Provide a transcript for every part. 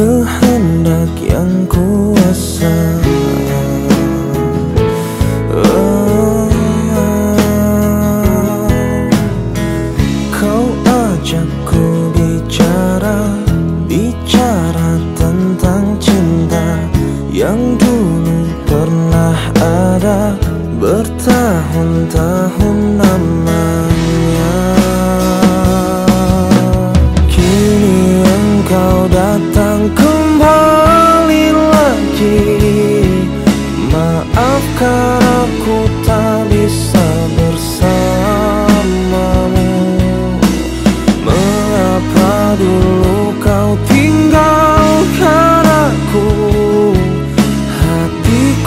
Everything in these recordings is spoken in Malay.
kehendak yang ku.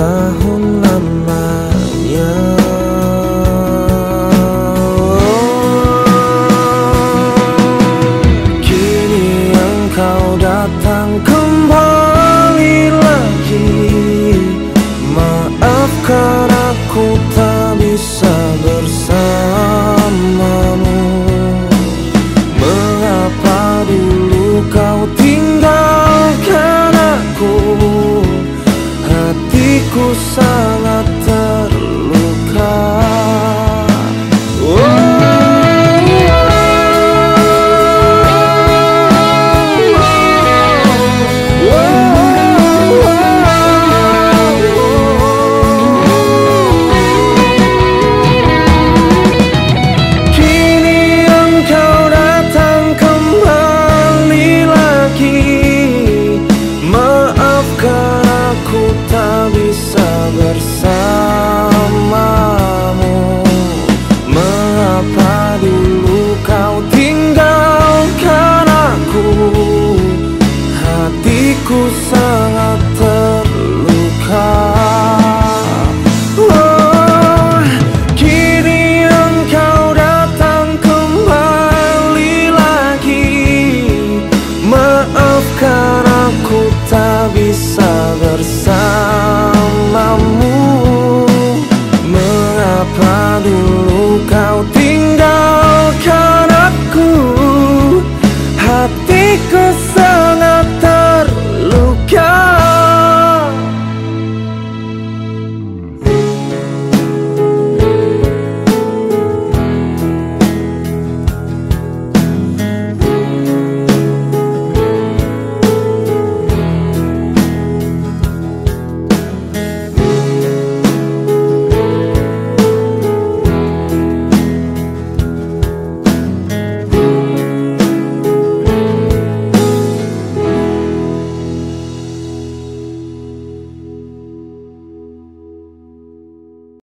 sa